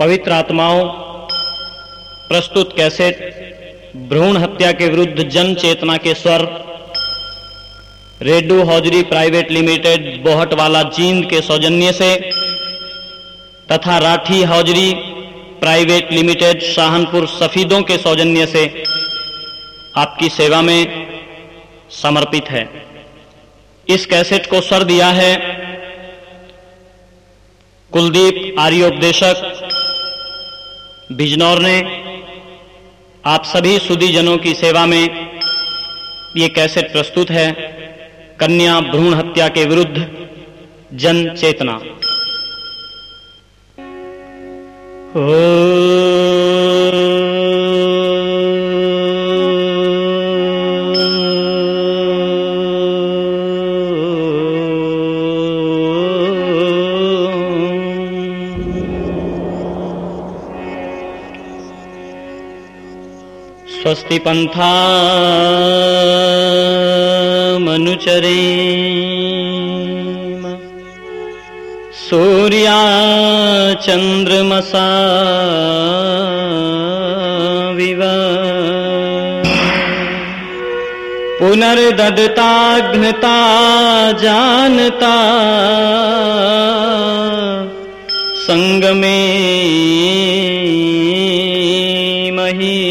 पवित्र आत्माओं, प्रस्तुत कैसेट, भ्रूण हत्या के विरुद्ध जन चेतना के स्वर Redu hosiery private limited, Bohatwala Jind के सौजन्य से, तथा Rathi hosiery private limited, Shahanpur Safidon के सौजन्य से आपकी सेवा में समर्पित है। इस कैसेट को स्वर दिया है कुलदीप आर्योपदेशक। बिजनौर ने आप सभी सुधी जनों की सेवा में ये कैसेट प्रस्तुत है, कन्या भ्रूण हत्या के विरुद्ध जन चेतना। स्वस्ति पंथा मनुचरे। सूर्या चंद्रमसा विव। पुनर्दत्ताघ्नता जानता। संगमे मही।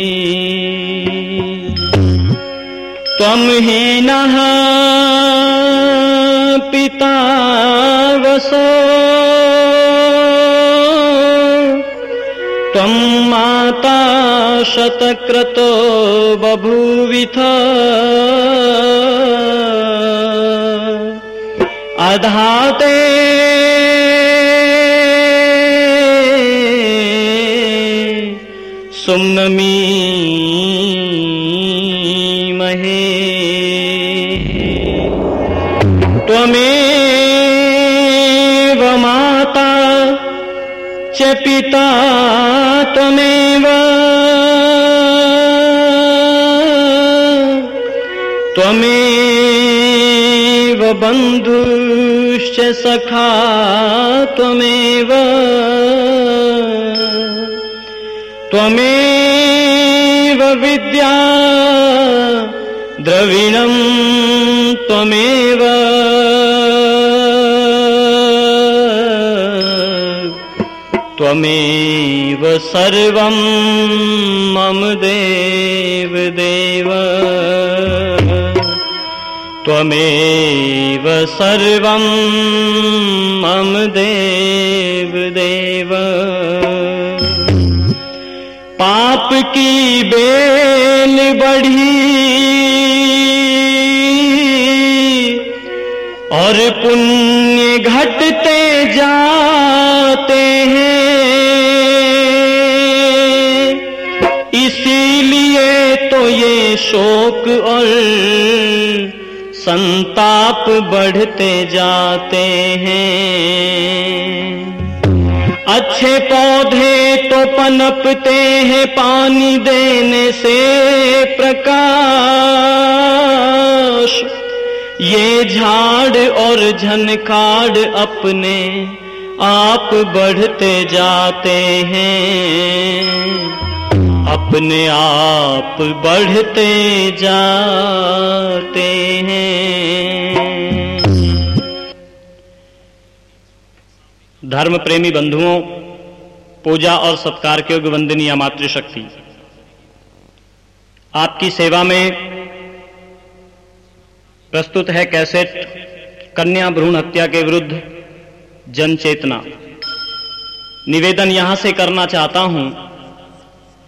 त्वं माता शतक्रतो बभूविथ। अधाते। सुम्नमी महे। त्वमेव पिता त्वमेव त्वमेव बन्धुश्च सखा त्वमेव। त्वमेव विद्या द्रविणं त्वमेव। त्वमेव सर्वं मम देव देव। त्वमेव सर्वं मम देव देव। पाप की बेल बढ़ी और पुण्य घटते जाते हैं। शोक और संताप बढ़ते जाते हैं। अच्छे पौधे तो पनपते हैं पानी देने से प्रकाश। ये झाड़ और झनकाड़ अपने आप बढ़ते जाते हैं। अपने आप बढ़ते जाते हैं। धर्म प्रेमी बंधुओं, पूजा और सत्कार के योग्य वंदनीय मातृशक्ति। आपकी सेवा में प्रस्तुत है कैसेट कन्या भ्रूण हत्या के विरुद्ध जन चेतना निवेदन यहाँ से करना चाहता हूँ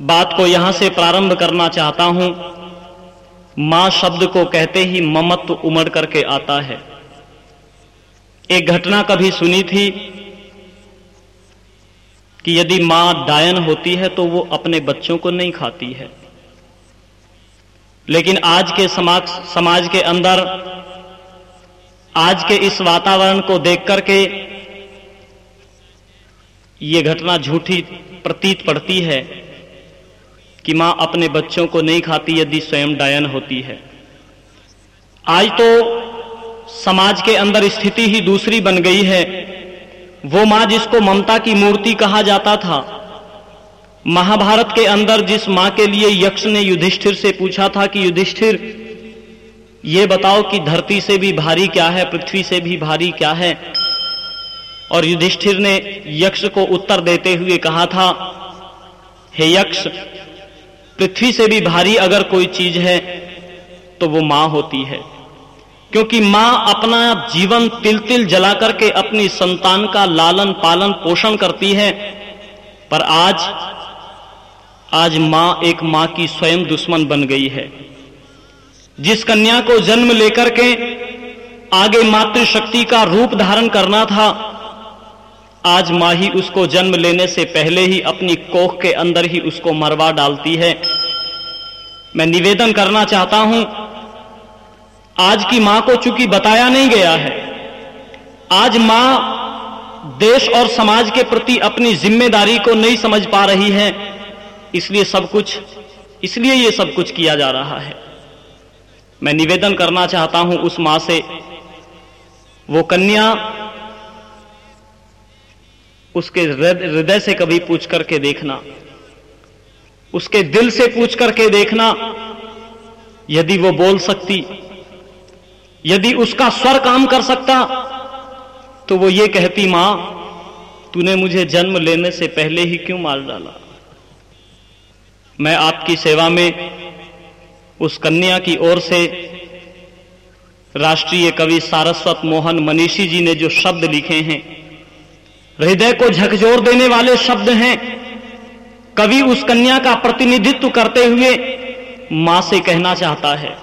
बात को यहाँ से प्रारंभ करना चाहता हूँ। माँ शब्द को कहते ही ममत्व उमड़ करके आता है। एक घटना कभी सुनी थी कि यदि माँ डायन होती है तो वो अपने बच्चों को नहीं खाती है। लेकिन आज के समाज समाज के अंदर, आज के इस वातावरण को देख करके ये घटना झूठी प्रतीत पड़ती है। कि माँ अपने बच्चों को नहीं खाती यदि स्वयं डायन होती है। आज तो समाज के अंदर स्थिति ही दूसरी बन गई है। वो माँ जिसको ममता की मूर्ति कहा जाता था, महाभारत के अंदर जिस माँ के लिए यक्ष ने युधिष्ठिर से पूछा था कि युधिष्ठिर, ये बताओ कि धरती से भी भारी क्या है, पृथ्वी से भी भारी क्या है? और युधिष्ठिर ने यक्ष को उत्तर देते हुए कहा था, हे यक्ष पृथ्वी से भी भारी अगर कोई चीज़ है तो वो माँ होती है। क्योंकि माँ अपना जीवन तिल तिल जला करके अपनी संतान का लालन पालन पोषण करती है, पर आज आज माँ एक माँ की स्वयं दुश्मन बन गई है। जिस कन्या को जन्म लेकर के आगे मातृशक्ति का रूप धारण करना था, आज माँ ही उसको जन्म लेने से पहले ही अपनी कोख के अंदर ही उसको मरवा डालती है। मैं निवेदन करना चाहता हूँ, आज की माँ को चूँकि बताया नहीं गया है, आज माँ देश और समाज के प्रति अपनी ज़िम्मेदारी को नहीं समझ पा रही है, इसलिए सब कुछ, इसलिए ये सब कुछ किया जा रहा है। मैं निवेदन करना चाहता हूँ उस माँ से, वो कन्या उसके हृदय से कभी पूछ करके देखना। उसके दिल से पूछ करके देखना, यदि वो बोल सकती, यदि उसका स्वर काम कर सकता तो वो ये कहती, माँ, तूने मुझे जन्म लेने से पहले ही क्यों मार डाला? मैं आपकी सेवा में उस कन्या की ओर से राष्ट्रीय कवि सारस्वत मोहन मनीषी जी ने जो शब्द लिखे हैं, हृदय को झकझोर देने वाले शब्द हैं कवि उस कन्या का प्रतिनिधित्व करते हुए माँ से कहना चाहता है।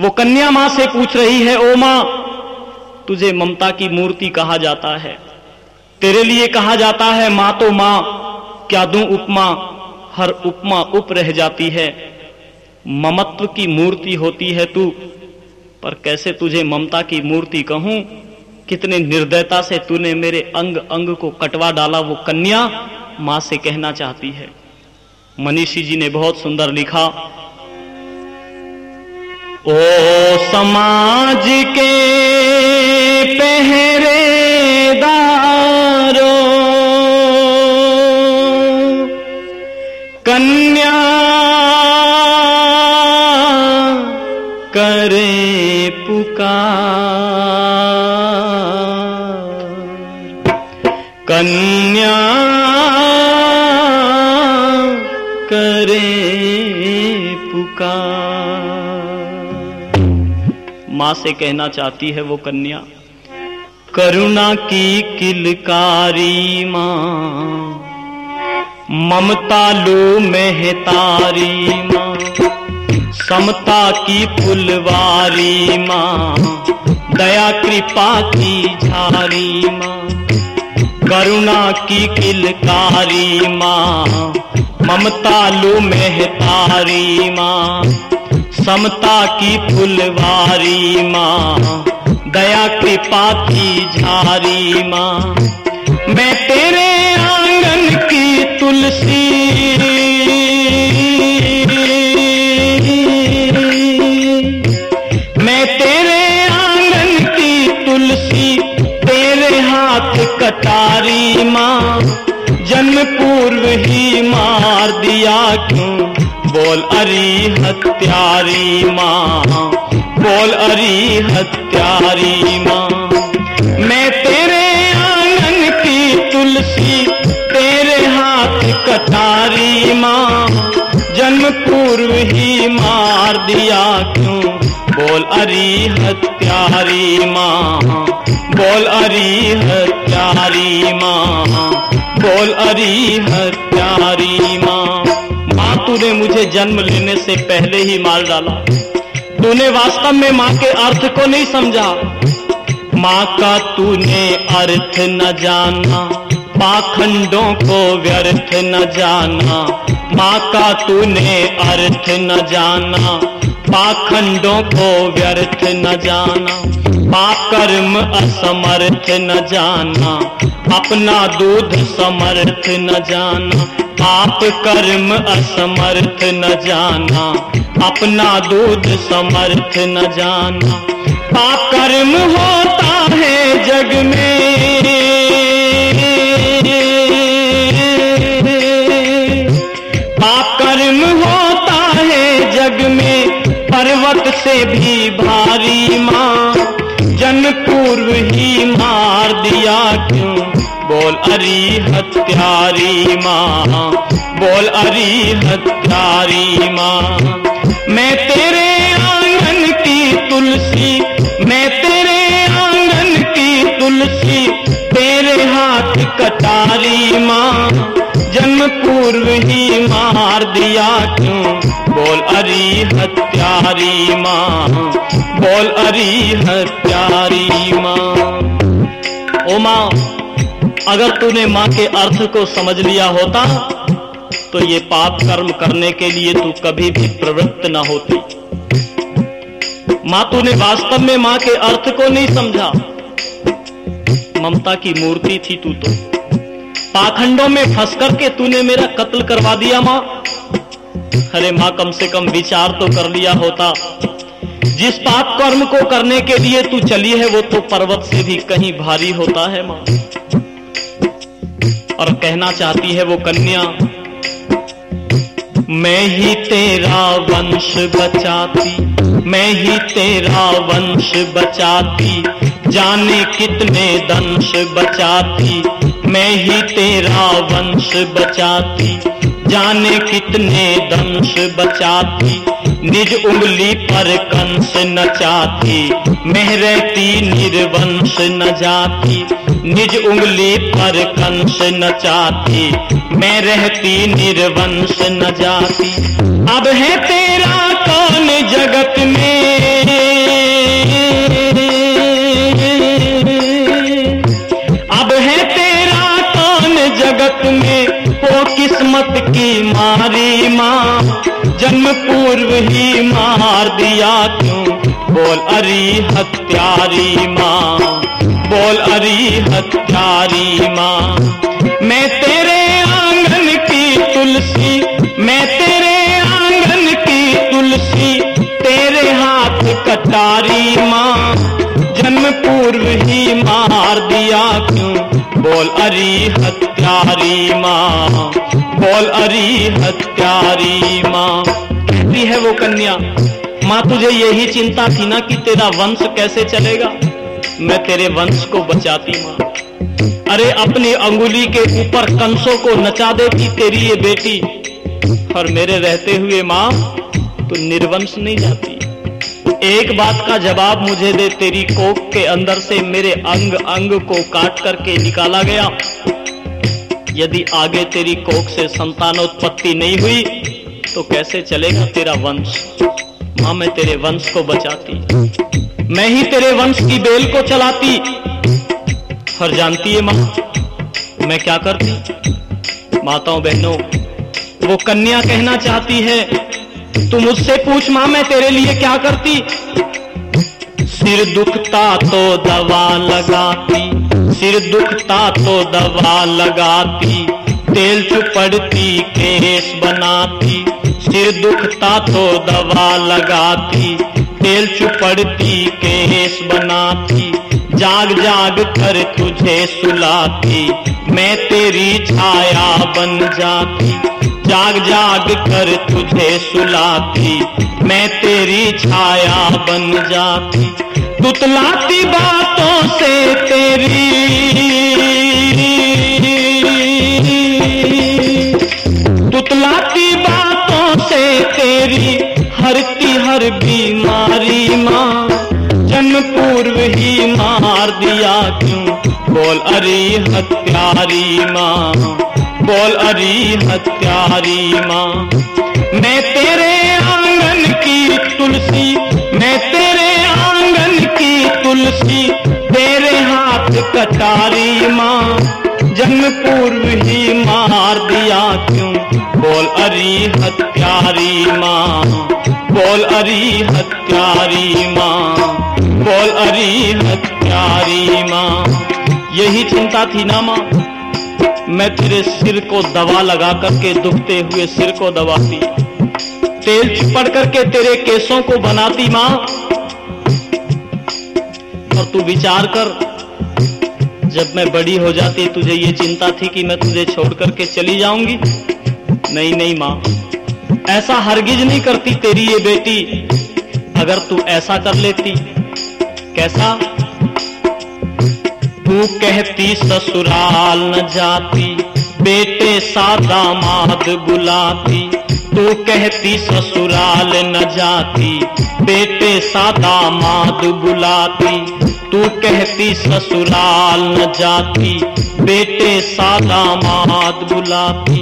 वो कन्या माँ से पूछ रही है, ओ माँ, तुझे ममता की मूर्ति कहा जाता है। तेरे लिए कहा जाता है, माँ तो माँ, क्या दू उपमा? हर उपमा उप रह जाती है। ममत्व की मूर्ति होती है तू, पर कैसे तुझे ममता की मूर्ति कहूँ? कितने निर्दयता से तूने मेरे अंग अंग को कटवा डाला, वो कन्या। माँ से कहना चाहती है। मनीषी जी ने बहुत सुंदर लिखा, ओ समाज के पहरेदारो, कन्या करे पुकार। कन्या माँ से कहना चाहती है वो कन्या, करुणा की किलकारी माँ, ममता लो मेहतारी माँ, समता की फुलवारी माँ, दया कृपा की झारी माँ, करुणा की किलकारी माँ ममता लो मेहतारी माँ, समता की फुलवारी माँ, दया कृपा की झारी माँ। मैं तेरे आँगन की तुलसी, मैं तेरे आँगन की तुलसी, तेरे हाथ कटारी माँ। जन्म पूर्व ही मार दिया क्यों? बोल, अरी हत्यारी माँ। बोल, अरी हत्यारी माँ। मैं तेरे आँगन की तुलसी, तेरे हाथ कटारी माँ। जन्म पूर्व ही मार दिया क्यों? बोल, अरी हत्यारी माँ। बोल, अरी हत्यारी माँ। बोल, अरी हत्यारी माँ माँ तूने मुझे जन्म लेने से पहले ही मार डाला। तूने वास्तव में माँ के अर्थ को नहीं समझा। माँ का तूने अर्थ न जाना, पाखंडों को व्यर्थ न जाना। माँ का तूने अर्थ न जाना, पाखंडों को व्यर्थ न जाना। पाकर्म असमर्थ न जाना अपना दूध समर्थ न जाना, आप कर्म असमर्थ न जाना, अपना दूध समर्थ न जाना। पाप कर्म होता है जग में। पाप कर्म होता है जग में, पर्वत से भी भारी माँ। जन्म पूर्व ही मार दिया क्यों? बोल, अरी हत्यारी माँ। बोल, अरी हत्यारी माँ। मैं तेरे आँगन की तुलसी, मैं तेरे आँगन की तुलसी, तेरे हाथ कटारी माँ। जन्म पूर्व ही मार दिया क्यों? बोल, अरी हत्यारी माँ। बोल, अरी हत्यारी माँ। ओ माँ, अगर तूने माँ के अर्थ को समझ लिया होता तो ये पाप कर्म करने के लिए तू कभी भी प्रवृत्त न होती। माँ, तूने वास्तव में माँ के अर्थ को नहीं समझा। ममता की मूर्ति थी तू तो। पाखंडों में फंस करके तूने मेरा कत्ल करवा दिया, माँ। अरे माँ, कम से कम विचार तो कर लिया होता। जिस पाप कर्म को करने के लिए तू चली है, वो तो पर्वत से भी कहीं भारी होता है माँ। और कहना चाहती है वो कन्या, मैं ही तेरा वंश बचाती, मैं ही तेरा वंश बचाती, जाने कितने दंश बचाती, मैं ही तेरा वंश बचाती। जाने कितने दंश बचाती। निज उंगली पर कंस नचाती मैं रहती निर्वंश न जाती। निज उंगली पर कंस नचाती मैं रहती निर्वंश न जाती। अब है तेरा कौन जगत में? की मारी माँ, जन्म पूर्व ही मार दिया क्यों बोल अरी हत्यारी माँ, बोल अरी हत्यारी माँ। मैं तेरे आँगन की तुलसी, मैं तेरे आँगन की तुलसी, तेरे हाथ कटारी माँ। जन्म पूर्व ही मार दिया क्यों बोल अरी हत्यारी माँ। बोल, अरी हत्यारी माँ। कहती है वो कन्या। माँ, तुझे यही चिंता थी ना कि तेरा वंश कैसे चलेगा? मैं तेरे वंश को बचाती माँ। अरे, अपनी अंगुली के ऊपर कंसों को नचा देती तेरी ये बेटी। और मेरे रहते हुए माँ, तू निर्वंश नहीं जाती। एक बात का जवाब मुझे दे, तेरी कोक के अंदर से मेरे अंग अंग को काट करके निकाला गया। यदि आगे तेरी कोख से संतानोत्पत्ति नहीं हुई तो कैसे चलेगा तेरा वंश? माँ, मैं तेरे वंश को बचाती। मैं ही तेरे वंश की बेल को चलाती। और जानती है माँ, मैं क्या करती? माताओं बहनों, वो कन्या कहना चाहती है, तू मुझसे पूछ माँ, मैं तेरे लिए क्या करती? सिर दुखता तो दवा लगाती। सिर दुखता तो दवा लगाती, तेल चुपड़ती, केस बनाती। सिर दुखता तो दवा लगाती, तेल चुपड़ती, केस बनाती। जाग जाग कर तुझे सुलाती, मैं तेरी छाया बन जाती। जाग जाग कर तुझे सुलाती, मैं तेरी छाया बन जाती। तुतलाती बातों से तेरी। तुतलाती बातों से तेरी हरती हर बीमारी माँ। जन्म पूर्व ही मार दिया क्यों? बोल, अरे हत्यारी माँ। बोल, अरी हत्यारी माँ। मैं तेरे आँगन की तुलसी, मैं की तुलसी तेरे हाथ कटारी माँ जन्म पूर्व ही मार दिया क्यों? बोल, अरी हत्यारी माँ, बोल, अरी हत्यारी माँ, बोल, अरी हत्यारी माँ। यही चिंता थी ना माँ? मैं तेरे सिर को दवा लगा करके दुखते हुए सिर को दबाती तेल चिपड़ करके तेरे केसों को बनाती माँ। तू विचार कर। जब मैं बड़ी हो जाती, तुझे ये चिंता थी कि मैं तुझे छोड़ करके चली जाऊँगी। नहीं नहीं माँ, ऐसा हरगिज नहीं करती तेरी ये बेटी। अगर तू ऐसा कर लेती, कैसा? तू कहती, ससुराल न जाती, बेटे सादा माद बुलाती। तू कहती, ससुराल न जाती, बेटे सादा माद बुलाती। तू कहती, ससुराल न जाती, बेटे सादा माद बुलाती,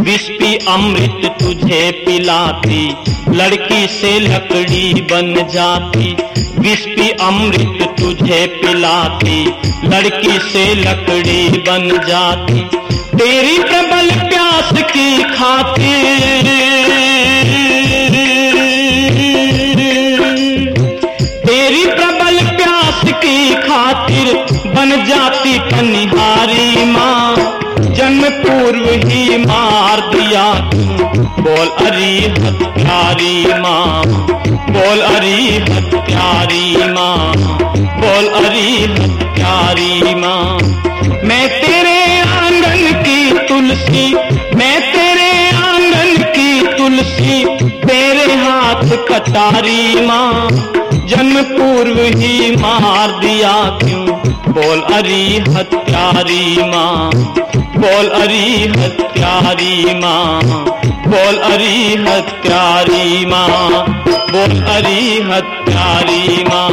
विस्पी अमृत तुझे पिलाती, लड़की से लकड़ी बन जाती, विस्पी अमृत तुझे पिलाती, लड़की से लकड़ी बन जाती, तेरी प्रबल प्यास की खातिर ही मार दिया। बोल, अरी हत्यारी माँ। बोल, अरी हत्यारी माँ। बोल, अरी हत्यारी माँ। मैं तेरे आँगन की तुलसी, मैं तेरे आँगन की तुलसी, तेरे हाथ कटारी माँ। जन्म पूर्व ही मार दिया क्यों? बोल, अरी हत्यारी माँ। बोल, अरी हत्यारी माँ। बोल, अरी हत्यारी माँ। बोल, अरी हत्यारी माँ।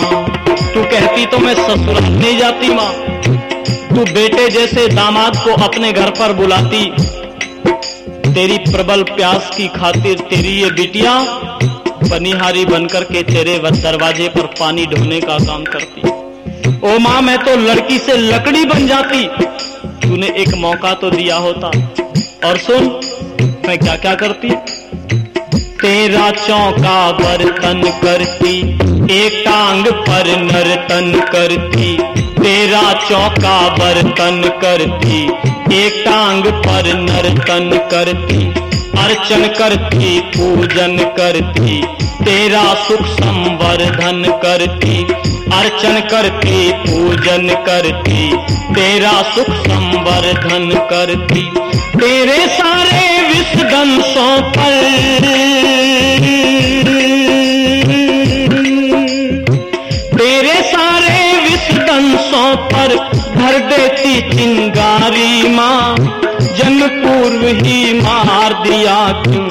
तू कहती तो मैं ससुराल नहीं जाती माँ। तू बेटे जैसे दामाद को अपने घर पर बुलाती। तेरी प्रबल प्यास की खातिर तेरी ये बिटिया बनिहारी बनकर के तेरे दरवाजे पर पानी ढोने का काम करती। ओ माँ, मैं तो लड़की से लकड़ी बन जाती। तूने एक मौका तो दिया होता। और सुन, मैं क्या क्या करती? तेरा चौका बर्तन करती, एक टांग पर नर्तन करती। तेरा चौका बर्तन करती, एक टांग पर नर्तन करती। अर्चन करती, पूजन करती तेरा सुख संवर्धन करती, अर्चन करती, पूजन करती। तेरा सुख संवर्धन करती, तेरे सारे विषदंशों पर। देती चिंगारी माँ जन्म पूर्व ही मार दिया क्यों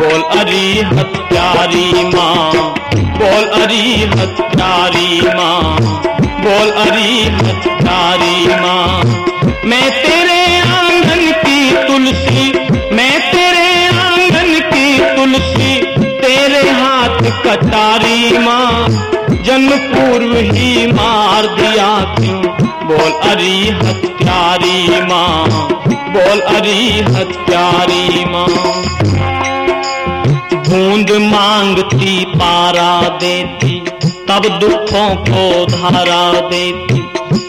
बोल, अरी हत्यारी माँ, बोल, अरी हत्यारी माँ, बोल, अरी हत्यारी माँ। मैं तेरे आँगन की तुलसी, मैं तेरे आँगन की तुलसी, तेरे हाथ कटारी माँ जन्म पूर्व ही मार दिया क्यों बोल, अरी हत्यारी माँ। बोल, अरी हत्यारी माँ। बूंद मांगती, पारा देती, तब दुखों को धारा देती।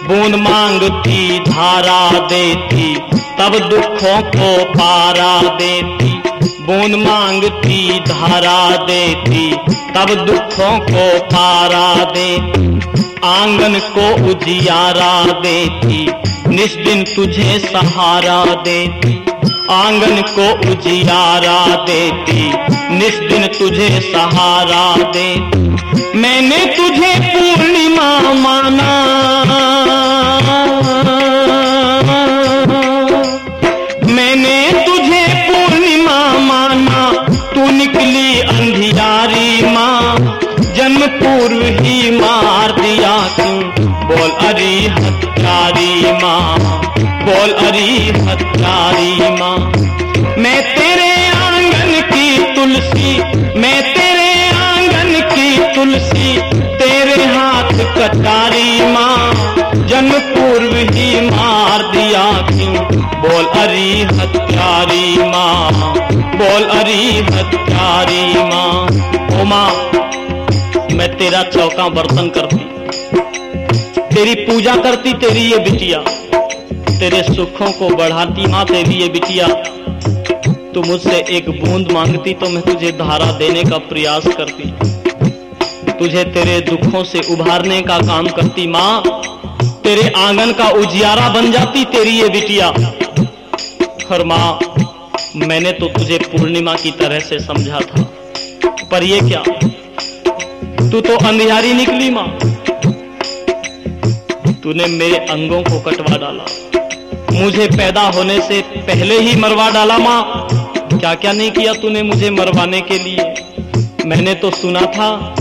बूंद मांगती, धारा देती, तब दुखों को पारा देती। बूंद मांगती धारा देती तब दुखों को पारा देती आँगन को उजियारा देती निष्दिन तुझे सहारा देती आँगन को उजियारा देती निष्दिन तुझे सहारा देती मैंने तुझे पूर्णिमा मैंने। मार दिया तू। बोल, अरी हत्यारी माँ, बोल, अरी हत्यारी माँ, मैं तेरे आँगन की तुलसी, मैं तेरे आँगन की तुलसी, तेरे हाथ कटारी माँ जन्म पूर्व ही मार दिया क्यों बोल, अरी हत्यारी माँ, बोल, अरी हत्यारी माँ, ओ माँ मैं तेरा चौका बर्तन करती। तेरी पूजा करती, तेरी ये बिटिया। तेरे सुखों को बढ़ाती माँ तेरी ये बिटिया। तू मुझसे एक बूंद मांगती तो मैं तुझे धारा देने का प्रयास करती। तुझे तेरे दुखों से उभारने का काम करती, माँ। तेरे आँगन का उजियारा बन जाती, तेरी ये बिटिया। और माँ, मैंने तो तुझे पूर्णिमा की तरह से समझा था। पर ये क्या? तू तो अंधियारी निकली माँ। तूने मेरे अंगों को कटवा डाला। मुझे पैदा होने से पहले ही मरवा डाला माँ। क्या क्या नहीं किया तूने मुझे मरवाने के लिए? मैंने तो सुना था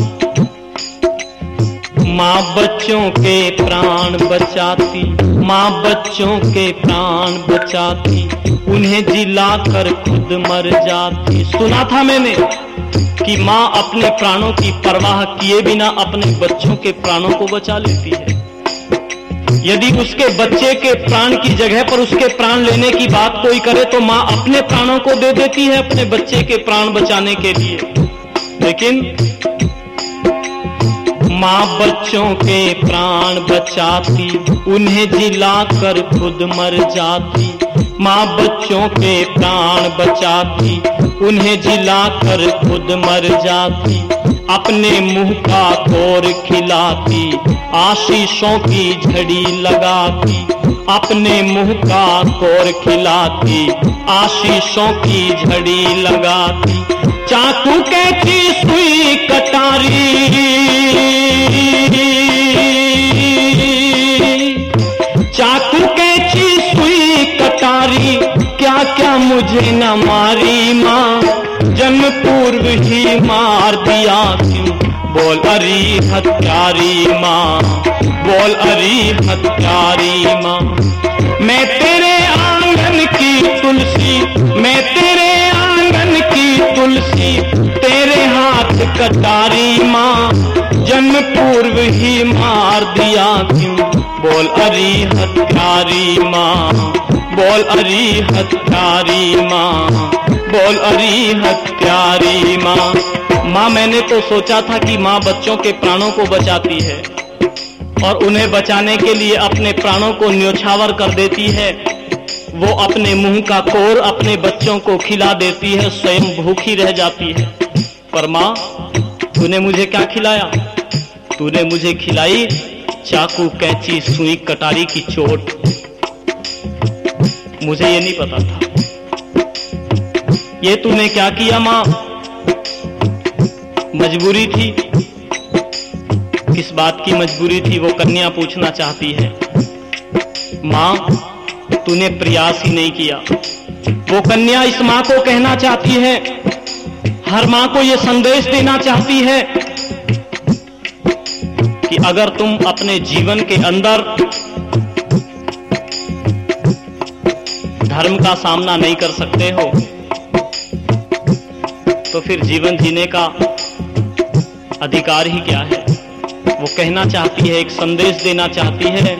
माँ बच्चों के प्राण बचाती, माँ बच्चों के प्राण बचाती, उन्हें जिला कर खुद मर जाती। सुना था मैंने कि माँ अपने प्राणों की परवाह किए बिना अपने बच्चों के प्राणों को बचा लेती है। यदि उसके बच्चे के प्राण की जगह पर उसके प्राण लेने की बात कोई करे तो माँ अपने प्राणों को दे देती है अपने बच्चे के प्राण बचाने के लिए। लेकिन माँ बच्चों के प्राण बचाती, उन्हें जिला कर खुद मर जाती। माँ बच्चों के प्राण बचाती, उन्हें जिला कर खुद मर जाती। अपने मुँह का कोर खिलाती, आशीषों की झड़ी लगाती। अपने मुँह का कोर खिलाती, आशीषों की झड़ी लगाती। चाकू कैची सुई कटारी। चाकू कैची सुई कटारी क्या क्या मुझे न मारी माँ? जन्म पूर्व ही मार दिया क्यों? बोल अरी हत्यारी माँ, बोल अरी हत्यारी माँ। मैं तेरे कटारी माँ जन्म पूर्व ही मार दिया क्यों? बोल, अरी हत्यारी माँ, बोल, अरी हत्यारी माँ, बोल, अरी हत्यारी माँ। माँ, मैंने तो सोचा था कि माँ बच्चों के प्राणों को बचाती है और उन्हें बचाने के लिए अपने प्राणों को न्योछावर कर देती है। वो अपने मुँह का कोर अपने बच्चों को खिला देती है, स्वयं भूखी रह जाती है। पर माँ तूने मुझे क्या खिलाया? तूने मुझे खिलाई चाकू कैंची सुई कटारी की चोट। मुझे ये नहीं पता था। ये तूने क्या किया, माँ? मजबूरी थी। किस बात की मजबूरी थी, वो कन्या पूछना चाहती है। माँ, तूने प्रयास ही नहीं किया। वो कन्या इस माँ को कहना चाहती है हर माँ को यह संदेश देना चाहती है कि अगर तुम अपने जीवन के अंदर धर्म का सामना नहीं कर सकते हो तो फिर जीवन जीने का अधिकार ही क्या है? वो कहना चाहती है, एक संदेश देना चाहती है,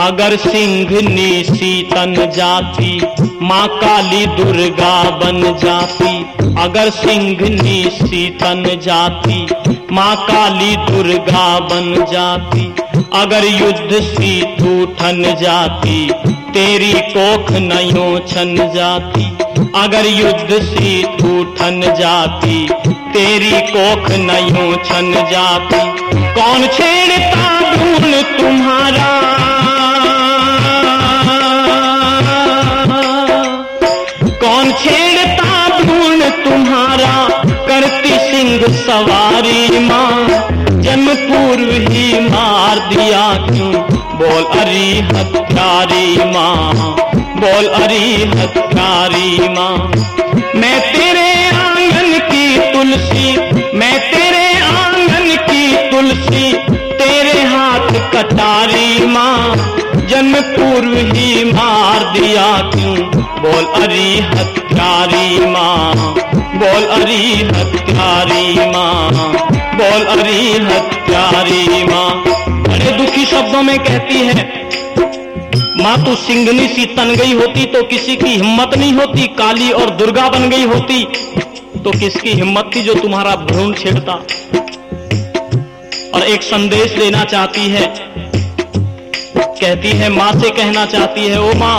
अगर सिंघनी सीतन जाती, माँ काली दुर्गा बन जाती अगर सिंघनी सीतन जाती, माँ काली दुर्गा बन जाती, अगर युद्ध सी तू ठन जाती, तेरी कोख नयो छन जाती, अगर युद्ध सी तू ठन जाती, तेरी कोख नयो छन जाती। सवारी माँ जन्म पूर्व ही मार दिया क्यों? बोल, अरी हत्यारी माँ, बोल, अरी हत्यारी माँ। मैं तेरे आँगन की तुलसी, मैं तेरे आँगन की तुलसी, तेरे हाथ कटारी माँ। जन्म पूर्व ही मार दिया क्यों? बोल, अरी हत्यारी माँ। बोल, अरी हत्यारी माँ। बोल, अरी हत्यारी माँ। बड़े दुखी शब्दों में कहती है, माँ, तू सिंगनी सी तन गई होती तो किसी की हिम्मत नहीं होती, काली और दुर्गा बन गई होती तो किसकी हिम्मत थी जो तुम्हारा भ्रूण छेड़ता? और एक संदेश देना चाहती है कहती है, माँ से कहना चाहती है, ओ माँ,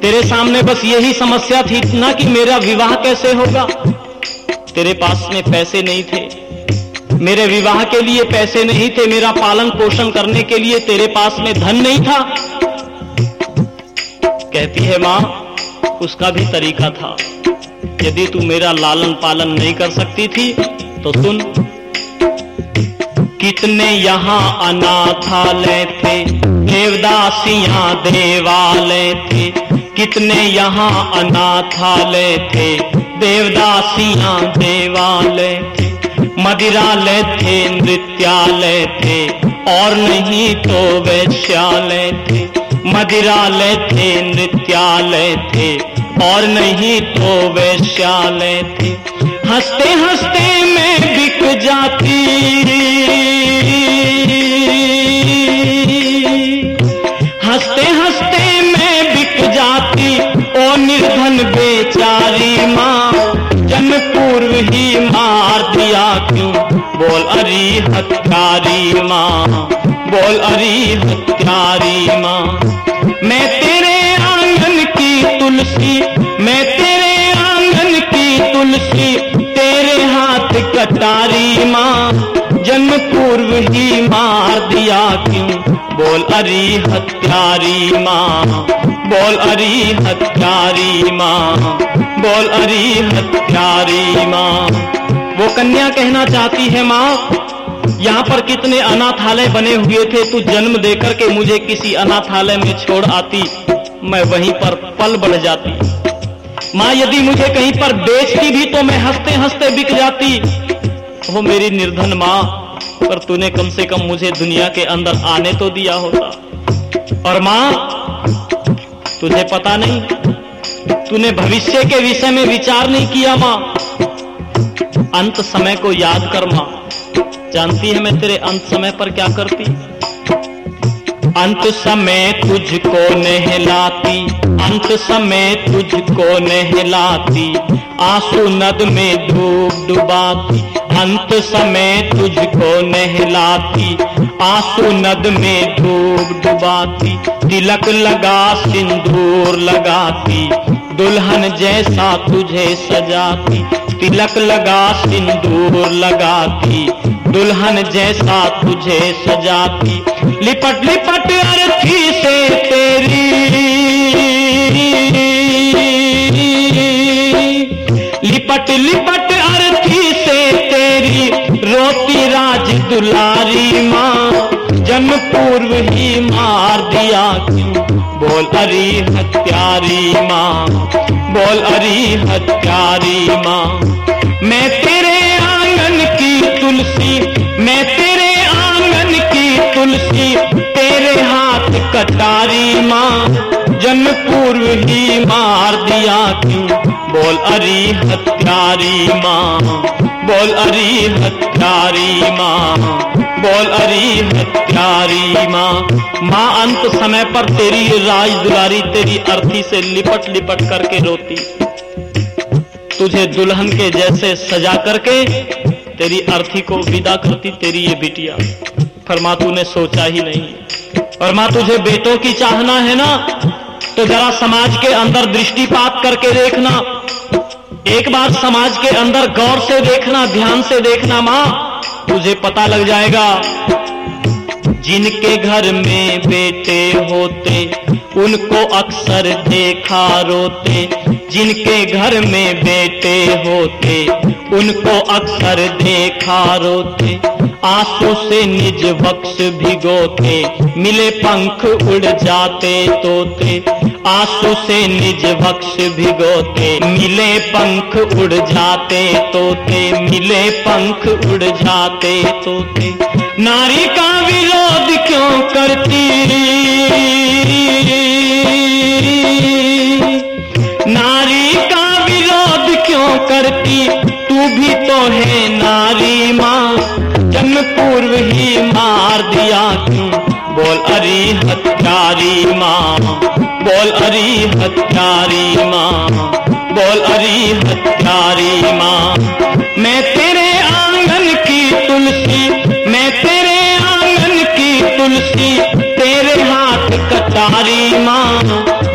तेरे सामने बस यही समस्या थी ना कि मेरा विवाह कैसे होगा? तेरे पास में पैसे नहीं थे, मेरे विवाह के लिए पैसे नहीं थे, मेरा पालन पोषण करने के लिए तेरे पास में धन नहीं था। कहती है, माँ, उसका भी तरीका था। यदि तू मेरा लालन पालन नहीं कर सकती थी तो सुन, कितने यहाँ अनाथालय थे देवदासियाँ देवालय थे। कितने यहाँ अनाथालय थे। देवदासियाँ देवालय थे। मदिरालय थे, नृत्यालय थे। और नहीं तो वैश्यालय थे। मदिरालय थे, नृत्यालय थे। और नहीं तो वैश्यालय थे। हँसते हँसते मैं बिक जाती अरी हत्यारी माँ, बोल अरी हत्यारी माँ। मैं तेरे आँगन की तुलसी, मैं तेरे आँगन की तुलसी, तेरे हाथ कटारी माँ। जन्म पूर्व ही मार दिया क्यों? बोल अरी हत्यारी माँ, बोल अरी हत्यारी माँ, बोल अरी हत्यारी माँ। वो कन्या कहना चाहती है माँ यहाँ पर कितने अनाथालय बने हुए थे, तू जन्म देकर के मुझे किसी अनाथालय में छोड़ आती, मैं वहीं पर पल बढ़ जाती। माँ, यदि मुझे कहीं पर बेचती भी तो मैं हँसते हँसते बिक जाती। वो मेरी निर्धन माँ, पर तूने कम से कम मुझे दुनिया के अंदर आने तो दिया होता। और माँ, तुझे पता नहीं, तूने भविष्य के विषय में विचार नहीं किया माँ। अंत समय को याद कर माँ। जानती है मैं तेरे अंत समय पर क्या करती? अंत समय तुझको नहलाती, अंत समय तुझको नहलाती, आँसू नद में डूब डुबाती, अंत समय तुझको नहलाती, आँसू नद में डूब डुबाती, तिलक लगा, सिंदूर लगाती, दुल्हन जैसा तुझे सजाती तिलक लगा, सिंदूर लगाती, दुल्हन जैसा तुझे सजाती। लिपट लिपट अर्थी से तेरी। लिपट लिपट अर्थी से तेरी, रोती राज दुलारी माँ। जन्म पूर्व ही मार दिया क्यों? बोल, अरी हत्यारी माँ। बोल, अरी हत्यारी माँ, मैं तेरे आँगन की तुलसी, मैं तेरे आँगन की तुलसी, तेरे हाथ कटारी माँ, जन्म पूर्व ही मार दिया क्यों? बोल, अरी हत्यारी माँ, बोल, अरी हत्यारी माँ बोल, अरी हत्यारी माँ। माँ, अंत समय पर तेरी राज दुलारी, तेरी अर्थी से लिपट लिपट करके रोती। तुझे दुल्हन के जैसे सजा करके तेरी अर्थी को विदा करती तेरी ये बिटिया। फरमा तूने सोचा ही नहीं। और माँ, तुझे बेटों की चाहना है ना तो जरा समाज के अंदर दृष्टिपात करके देखना। एक बार समाज के अंदर गौर से देखना, ध्यान से देखना माँ। तुझे पता लग जाएगा, जिनके घर में बेटे होते, उनको अक्सर देखा रोते, जिनके घर में बेटे होते, उनको अक्सर देखा रोते। आँसू से निज वक्ष भिगोते, मिले पंख उड़ जाते, तोते। आँसू से निज वक्ष भिगोते, मिले पंख उड़ जाते, तोते, मिले पंख उड़ जाते, तोते। नारी का विरोध क्यों करती? नारी का विरोध क्यों करती? तू भी तो है नारी माँ, जन्म पूर्व ही मार दिया क्यों? बोल, अरी हत्यारी माँ। बोल, अरी हत्यारी माँ। बोल, अरी हत्यारी माँ। मैं तेरे आँगन की तुलसी, मैं तेरे आँगन की तुलसी, तेरे हाथ कटारी माँ।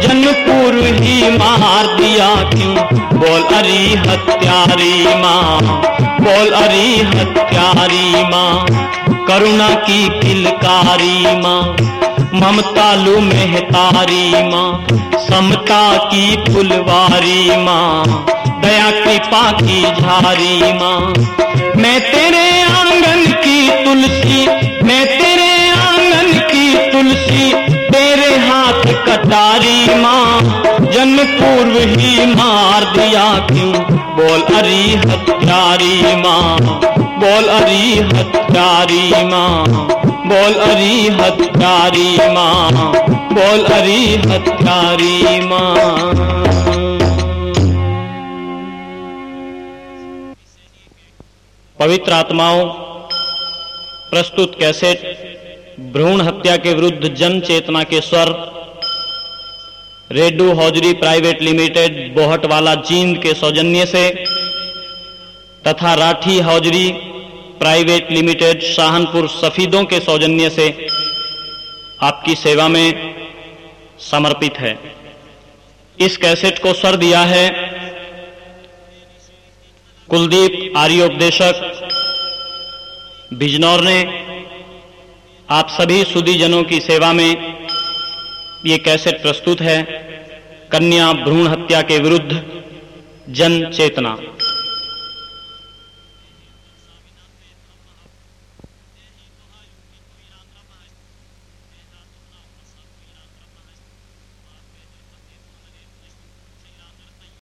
जन्म पूर्व ही मार दिया क्यों? बोल, अरी हत्यारी माँ। बोल, अरी हत्यारी माँ, करुणा की किलकारी माँ, ममतालु मेहतारी माँ, समता की फुलवारी माँ, दया कृपा की झारी माँ। मैं तेरे आँगन की तुलसी, मैं तेरे आँगन की तुलसी, तेरे हाथ कटारी माँ जन्म पूर्व ही मार दिया क्यों? बोल, अरी हत्यारी माँ। बोल, अरी हत्यारी माँ। बोल, अरी हत्यारी माँ। बोल, अरी हत्यारी माँ। पवित्र आत्माओं, प्रस्तुत कैसेट, भ्रूण हत्या के विरुद्ध जन चेतना के स्वर Redu hosiery private limited Bohatwala Jind के सौजन्य से तथा Rathi hosiery private limited Shahanpur Safidon के सौजन्य से आपकी सेवा में समर्पित है। इस कैसेट को सर दिया है कुलदीप आर्योपदेशक बिजनौर ने। आप सभी सुधीजनों की सेवा में ये कैसेट प्रस्तुत है कन्या भ्रूण हत्या के विरुद्ध जन चेतना।